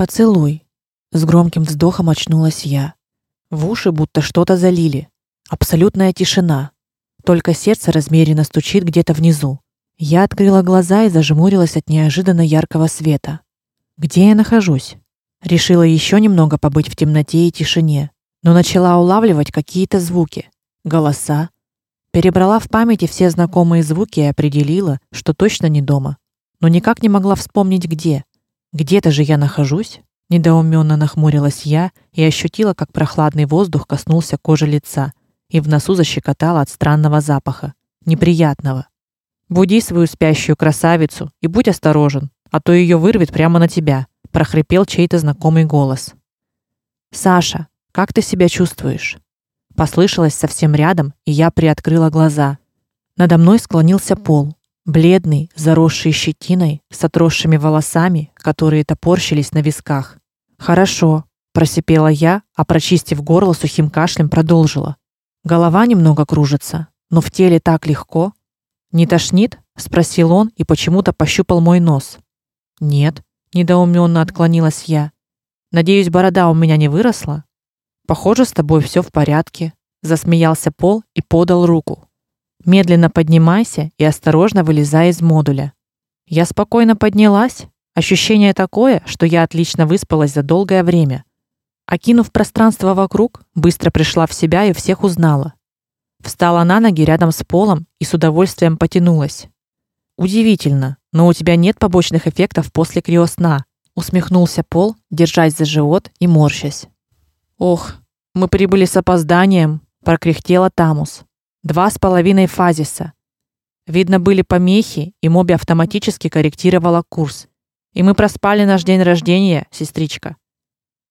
Поцелуй. С громким вздохом очнулась я. В уши будто что-то залили. Абсолютная тишина. Только сердце размеренно стучит где-то внизу. Я открыла глаза и зажмурилась от неожиданно яркого света. Где я нахожусь? Решила еще немного побыть в темноте и тишине, но начала улавливать какие-то звуки, голоса. Перебрала в памяти все знакомые звуки и определила, что точно не дома, но никак не могла вспомнить где. Где-то же я нахожусь. Недоуменно нахмурилась я и ощутила, как прохладный воздух коснулся кожи лица и в носу защекотало от странного запаха, неприятного. Буди свою спящую красавицу и будь осторожен, а то ее вырвет прямо на тебя, прохрипел чей-то знакомый голос. Саша, как ты себя чувствуешь? Послышалось совсем рядом, и я приоткрыла глаза. Надо мной склонился пол, бледный, заросший щетиной, с отросшими волосами, которые топорщились на висках. Хорошо, просипела я, а прочистив горло сухим кашлем продолжила. Голова немного кружится, но в теле так легко. Не тошнит? спросил он и почему-то пощупал мой нос. Нет, недоуменно отклонилась я. Надеюсь, борода у меня не выросла. Похоже, с тобой все в порядке, засмеялся Пол и подал руку. Медленно поднимайся и осторожно вылезай из модуля. Я спокойно поднялась. Ощущение такое, что я отлично выспалась за долгое время. Окинув пространство вокруг, быстро пришла в себя и всех узнала. Встала на ноги рядом с полом и с удовольствием потянулась. Удивительно, но у тебя нет побочных эффектов после криосна, усмехнулся Пол, держась за живот и морщась. Ох, мы прибыли с опозданием, прокряхтела Тамус. Два с половиной фазиса. Видно, были помехи, и Моби автоматически корректировала курс. И мы проспали наш день рождения, сестричка.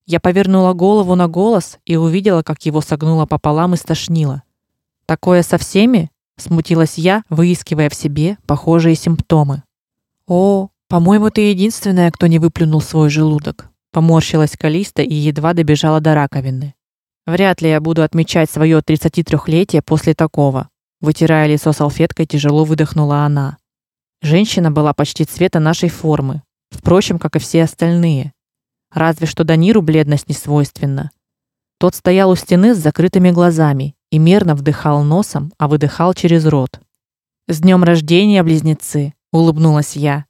Я повернула голову на голос и увидела, как его согнуло пополам и стошнило. Такое со всеми? смутилась я, выискивая в себе похожие симптомы. О, по-моему, ты единственная, кто не выплюнул свой желудок. Поморщилась Калиста и едва добежала до раковины. Вряд ли я буду отмечать свое 33-летие после такого. Вытирая лицо салфеткой, тяжело выдохнула она. Женщина была почти цвета нашей формы, впрочем, как и все остальные. Разве что Даниру бледность не свойственна. Тот стоял у стены с закрытыми глазами и мерно вдыхал носом, а выдыхал через рот. С днем рождения, близнецы, улыбнулась я.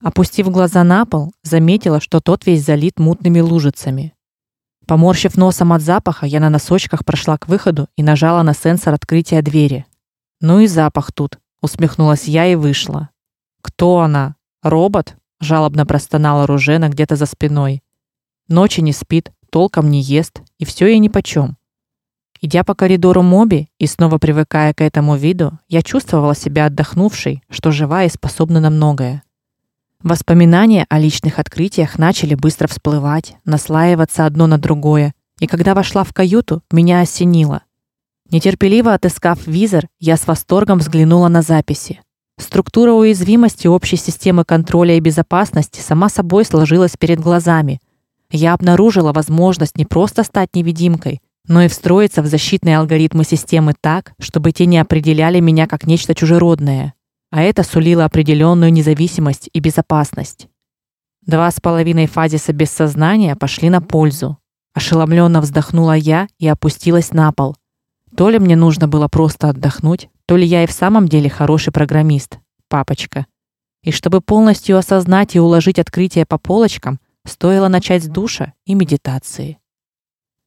Опустив глаза на пол, заметила, что тот весь залит мутными лужицами. Поморщив носом от запаха, я на носочках прошла к выходу и нажала на сенсор открытия двери. Ну и запах тут, усмехнулась я и вышла. Кто она? Робот? жалобно простонала Ружена где-то за спиной. Ночи не спит, толком не ест, и все ей нипочём. Идя по коридору Моби и снова привыкая к этому виду, я чувствовала себя отдохнувшей, что жива и способна на многое. Воспоминания о личных открытиях начали быстро всплывать, наслаиваться одно на другое, и когда вошла в каюту, меня осенило. Нетерпеливо отыскав визор, я с восторгом взглянула на записи. Структура уязвимости общей системы контроля и безопасности сама собой сложилась перед глазами, я обнаружила возможность не просто стать невидимкой, но и встроиться в защитные алгоритмы системы так, чтобы те не определяли меня как нечто чужеродное, а это сулило определенную независимость и безопасность. Два с половиной фазиса без сознания пошли на пользу. Ошеломленно вздохнула я и опустилась на пол. То ли мне нужно было просто отдохнуть, то ли я и в самом деле хороший программист, папочка. И чтобы полностью осознать и уложить открытие по полочкам, Стоило начать с душа и медитации.